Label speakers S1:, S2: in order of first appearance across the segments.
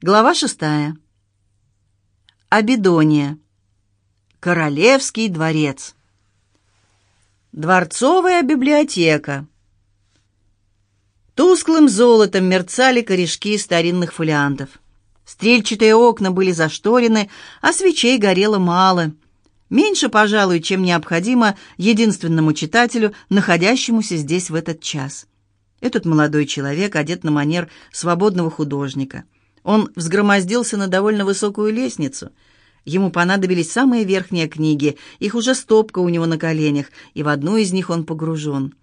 S1: Глава шестая. Абидония. Королевский дворец. Дворцовая библиотека. Тусклым золотом мерцали корешки старинных фолиантов. Стрельчатые окна были зашторены, а свечей горело мало. Меньше, пожалуй, чем необходимо единственному читателю, находящемуся здесь в этот час. Этот молодой человек одет на манер свободного художника – он взгромоздился на довольно высокую лестницу. Ему понадобились самые верхние книги, их уже стопка у него на коленях, и в одну из них он погружен.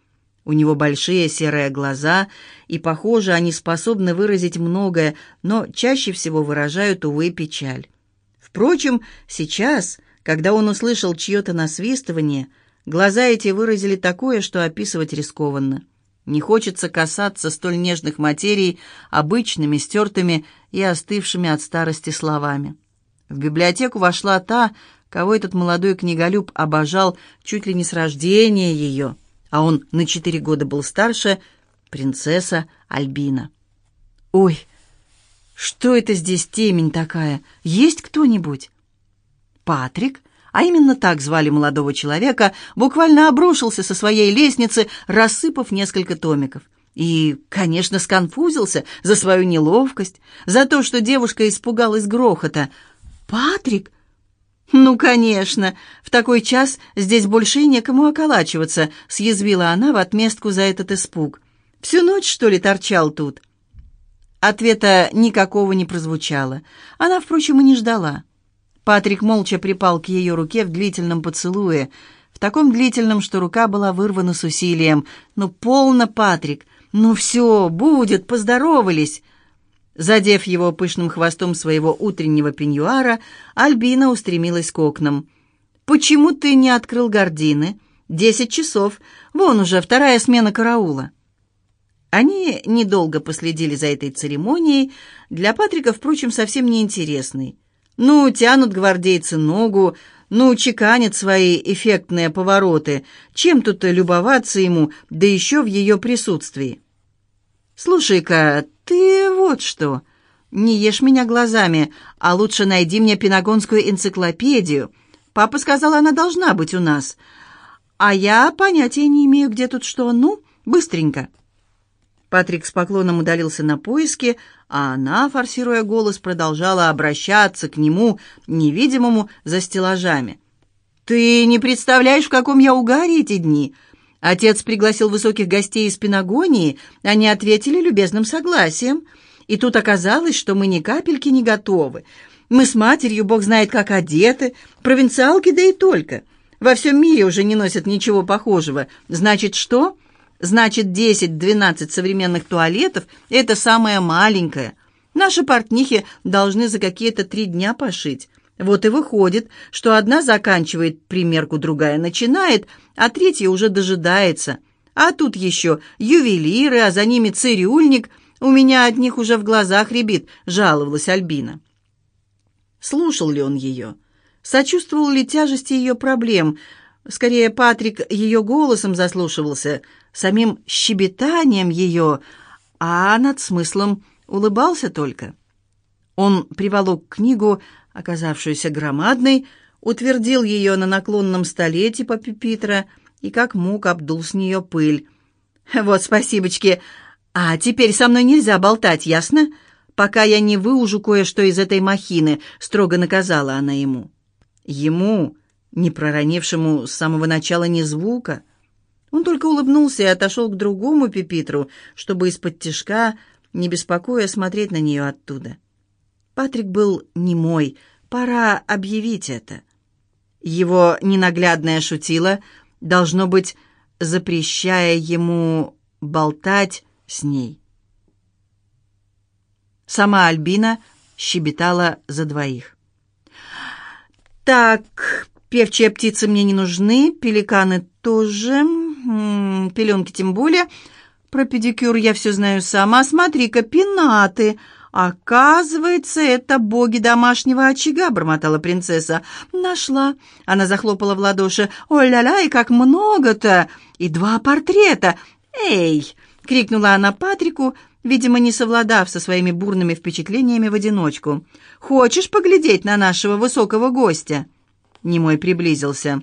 S1: У него большие серые глаза, и, похоже, они способны выразить многое, но чаще всего выражают, увы, печаль. Впрочем, сейчас, когда он услышал чье-то насвистывание, глаза эти выразили такое, что описывать рискованно. Не хочется касаться столь нежных материй обычными, стертыми и остывшими от старости словами. В библиотеку вошла та, кого этот молодой книголюб обожал чуть ли не с рождения ее, а он на четыре года был старше, принцесса Альбина. «Ой, что это здесь темень такая? Есть кто-нибудь?» «Патрик?» А именно так звали молодого человека, буквально обрушился со своей лестницы, рассыпав несколько томиков. И, конечно, сконфузился за свою неловкость, за то, что девушка испугалась грохота. «Патрик?» «Ну, конечно, в такой час здесь больше и некому околачиваться», — съязвила она в отместку за этот испуг. «Всю ночь, что ли, торчал тут?» Ответа никакого не прозвучало. Она, впрочем, и не ждала. Патрик молча припал к ее руке в длительном поцелуе, в таком длительном, что рука была вырвана с усилием. «Ну, полно, Патрик! Ну все, будет, поздоровались!» Задев его пышным хвостом своего утреннего пеньюара, Альбина устремилась к окнам. «Почему ты не открыл гардины? Десять часов. Вон уже вторая смена караула». Они недолго последили за этой церемонией, для Патрика, впрочем, совсем неинтересной. Ну, тянут гвардейцы ногу, ну, чеканят свои эффектные повороты. Чем тут любоваться ему, да еще в ее присутствии? «Слушай-ка, ты вот что. Не ешь меня глазами, а лучше найди мне пенагонскую энциклопедию. Папа сказал, она должна быть у нас. А я понятия не имею, где тут что. Ну, быстренько». Патрик с поклоном удалился на поиски, а она, форсируя голос, продолжала обращаться к нему, невидимому, за стеллажами. «Ты не представляешь, в каком я угаре эти дни!» Отец пригласил высоких гостей из Пенагонии, они ответили любезным согласием. И тут оказалось, что мы ни капельки не готовы. Мы с матерью, бог знает как одеты, провинциалки, да и только. Во всем мире уже не носят ничего похожего. Значит, что?» Значит, 10-12 современных туалетов – это самое маленькое. Наши портнихи должны за какие-то три дня пошить. Вот и выходит, что одна заканчивает примерку, другая начинает, а третья уже дожидается. А тут еще ювелиры, а за ними цирюльник. У меня от них уже в глазах рябит, жаловалась Альбина. Слушал ли он ее? Сочувствовал ли тяжести ее проблем? Скорее, Патрик ее голосом заслушивался – самим щебетанием ее, а над смыслом улыбался только. Он приволок книгу, оказавшуюся громадной, утвердил ее на наклонном столе типа пюпитра и как мог обдул с нее пыль. «Вот, спасибочки. А теперь со мной нельзя болтать, ясно? Пока я не выужу кое-что из этой махины», — строго наказала она ему. Ему, не проронившему с самого начала ни звука, — он только улыбнулся и отошел к другому пепитру, чтобы из-под тишка, не беспокоя, смотреть на нее оттуда. Патрик был немой, пора объявить это. Его ненаглядная шутила, должно быть, запрещая ему болтать с ней. Сама Альбина щебетала за двоих. «Так, певчие птицы мне не нужны, пеликаны тоже...» М -м, пеленки тем более. Про педикюр я все знаю сама. Смотри-ка, пенаты. Оказывается, это боги домашнего очага, бормотала принцесса. Нашла. Она захлопала в ладоши. Ой-ля-ля, и как много-то! И два портрета. Эй, — крикнула она Патрику, видимо, не совладав со своими бурными впечатлениями в одиночку. «Хочешь поглядеть на нашего высокого гостя?» Немой приблизился.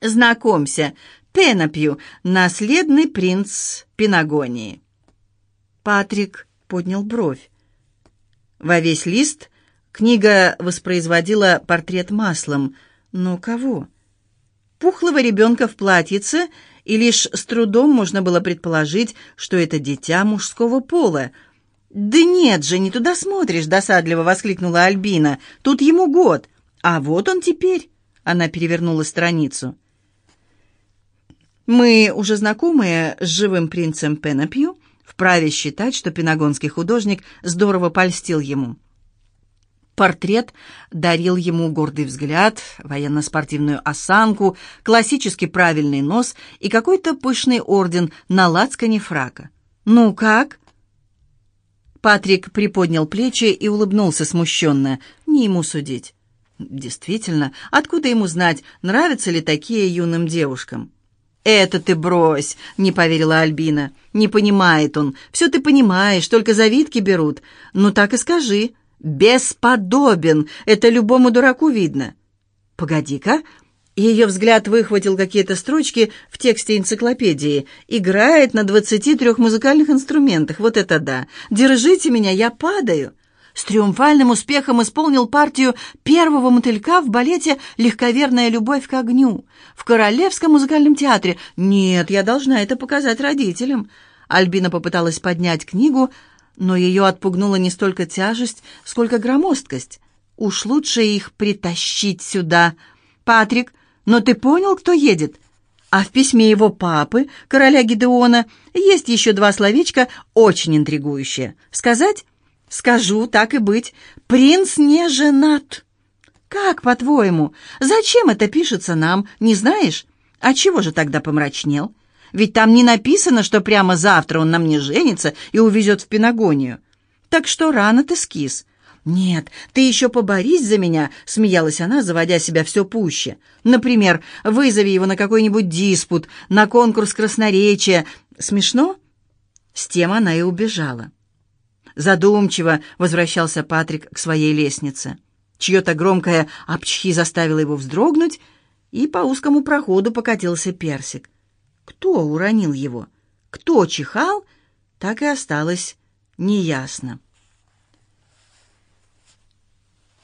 S1: «Знакомься, Пенопью, наследный принц Пенагонии». Патрик поднял бровь. Во весь лист книга воспроизводила портрет маслом. Но кого? Пухлого ребенка в платьице, и лишь с трудом можно было предположить, что это дитя мужского пола. «Да нет же, не туда смотришь!» — досадливо воскликнула Альбина. «Тут ему год, а вот он теперь!» — она перевернула страницу. Мы, уже знакомые с живым принцем Пенопью, вправе считать, что пенагонский художник здорово польстил ему. Портрет дарил ему гордый взгляд, военно-спортивную осанку, классически правильный нос и какой-то пышный орден на лацкане фрака. «Ну как?» Патрик приподнял плечи и улыбнулся смущенно. «Не ему судить». «Действительно, откуда ему знать, нравятся ли такие юным девушкам?» «Это ты брось!» — не поверила Альбина. «Не понимает он. Все ты понимаешь, только завидки берут. Ну так и скажи. Бесподобен! Это любому дураку видно». «Погоди-ка!» Ее взгляд выхватил какие-то строчки в тексте энциклопедии. «Играет на двадцати трех музыкальных инструментах. Вот это да! Держите меня, я падаю!» С триумфальным успехом исполнил партию первого мотылька в балете «Легковерная любовь к огню» в Королевском музыкальном театре. Нет, я должна это показать родителям. Альбина попыталась поднять книгу, но ее отпугнула не столько тяжесть, сколько громоздкость. Уж лучше их притащить сюда. «Патрик, но ты понял, кто едет?» А в письме его папы, короля Гидеона, есть еще два словечка, очень интригующие. Сказать? Скажу, так и быть, принц не женат. Как, по-твоему, зачем это пишется нам, не знаешь? А чего же тогда помрачнел? Ведь там не написано, что прямо завтра он на мне женится и увезет в Пенагонию. Так что рано ты скис. «Нет, ты еще поборись за меня», — смеялась она, заводя себя все пуще. «Например, вызови его на какой-нибудь диспут, на конкурс красноречия. Смешно?» С тем она и убежала. Задумчиво возвращался Патрик к своей лестнице. Чье-то громкое «апчхи» заставило его вздрогнуть, и по узкому проходу покатился персик. Кто уронил его? Кто чихал? Так и осталось неясно.